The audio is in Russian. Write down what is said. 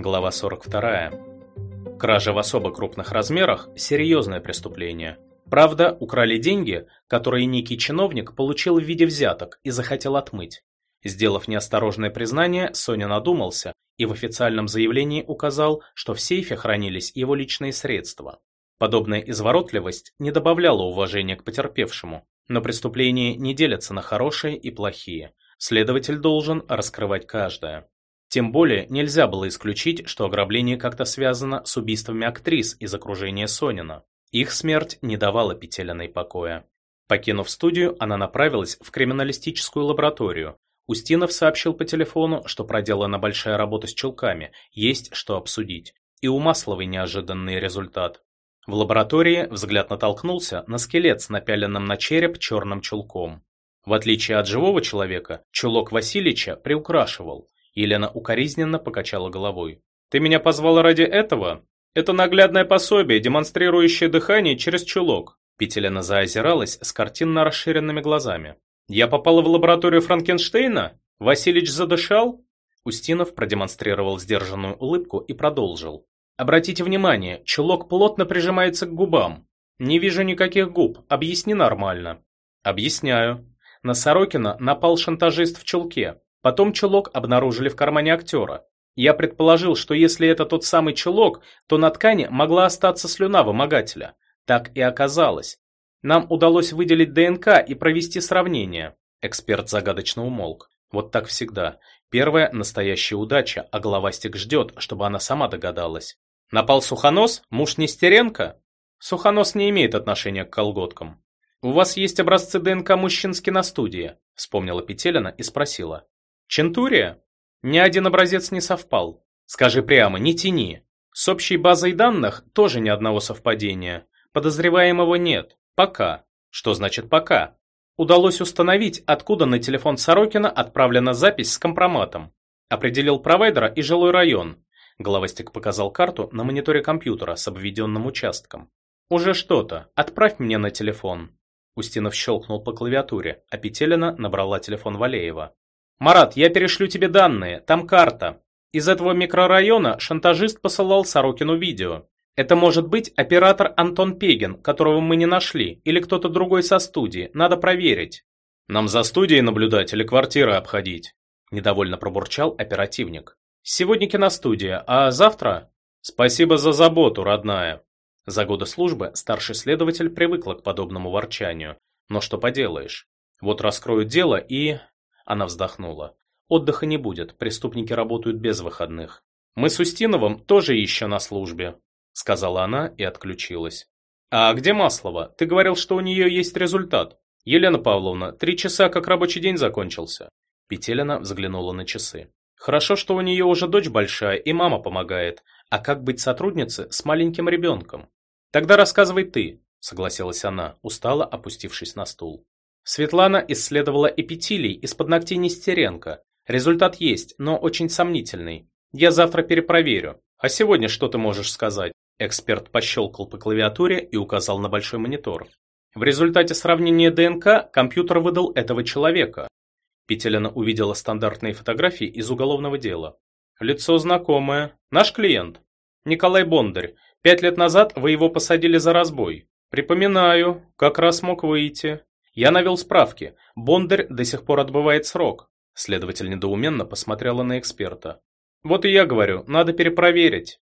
Глава 42. Кража в особо крупных размерах – серьезное преступление. Правда, украли деньги, которые некий чиновник получил в виде взяток и захотел отмыть. Сделав неосторожное признание, Соня надумался и в официальном заявлении указал, что в сейфе хранились его личные средства. Подобная изворотливость не добавляла уважения к потерпевшему, но преступления не делятся на хорошие и плохие. Следователь должен раскрывать каждое. Тем более нельзя было исключить, что ограбление как-то связано с убийствами актрис из окружения Сонина. Их смерть не давала Петелиной покоя. Покинув студию, она направилась в криминалистическую лабораторию. Устинов сообщил по телефону, что проделана большая работа с чулками, есть что обсудить. И у Масловой неожиданный результат. В лаборатории взгляд натолкнулся на скелет с напяленным на череп черным чулком. В отличие от живого человека, чулок Васильича приукрашивал. Елена укоризненно покачала головой. «Ты меня позвала ради этого? Это наглядное пособие, демонстрирующее дыхание через чулок». Петелина заозиралась с картинно расширенными глазами. «Я попала в лабораторию Франкенштейна? Василич задышал?» Устинов продемонстрировал сдержанную улыбку и продолжил. «Обратите внимание, чулок плотно прижимается к губам. Не вижу никаких губ, объясни нормально». «Объясняю. На Сорокина напал шантажист в чулке. Потом чулок обнаружили в кармане актера. Я предположил, что если это тот самый чулок, то на ткани могла остаться слюна вымогателя. Так и оказалось. Нам удалось выделить ДНК и провести сравнение. Эксперт загадочно умолк. Вот так всегда. Первая настоящая удача, а головастик ждет, чтобы она сама догадалась. Напал Сухонос? Муж Нестеренко? Сухонос не имеет отношения к колготкам. «У вас есть образцы ДНК мужчин с киностудии?» – вспомнила Петелина и спросила. Чентурия? Ни один образец не совпал. Скажи прямо, не тяни. С общей базой данных тоже ни одного совпадения. Подозреваемого нет. Пока. Что значит пока? Удалось установить, откуда на телефон Сорокина отправлена запись с компроматом. Определил провайдера и жилой район. Головастик показал карту на мониторе компьютера с обведенным участком. «Уже что-то. Отправь мне на телефон». Устинов щелкнул по клавиатуре, а Петелина набрала телефон Валеева. «Марат, я перешлю тебе данные, там карта. Из этого микрорайона шантажист посылал Сорокину видео. Это может быть оператор Антон Пегин, которого мы не нашли, или кто-то другой со студии, надо проверить». «Нам за студией наблюдать или квартиры обходить?» Недовольно пробурчал оперативник. «Сегодня киностудия, а завтра?» «Спасибо за заботу, родная». За годы службы старший следователь привыкла к подобному ворчанию. Но что поделаешь. Вот раскроют дело и... Она вздохнула. Отдыха не будет, преступники работают без выходных. Мы с Устиновым тоже еще на службе, сказала она и отключилась. А где Маслова? Ты говорил, что у нее есть результат. Елена Павловна, три часа как рабочий день закончился. Петелина взглянула на часы. Хорошо, что у нее уже дочь большая и мама помогает. А как быть сотруднице с маленьким ребенком? Тогда рассказывай ты, согласилась она, устало опустившись на стул. Светлана исследовала эпителий из-под ногтей Нестеренко. Результат есть, но очень сомнительный. Я завтра перепроверю. А сегодня что ты можешь сказать? Эксперт пощелкал по клавиатуре и указал на большой монитор. В результате сравнения ДНК компьютер выдал этого человека. Петелина увидела стандартные фотографии из уголовного дела. Лицо знакомое. Наш клиент. Николай Бондарь. Пять лет назад вы его посадили за разбой. Припоминаю, как раз мог выйти. Я навел справки. Бондарь до сих пор отбывает срок. Следователь недоуменно посмотрела на эксперта. Вот и я говорю, надо перепроверить.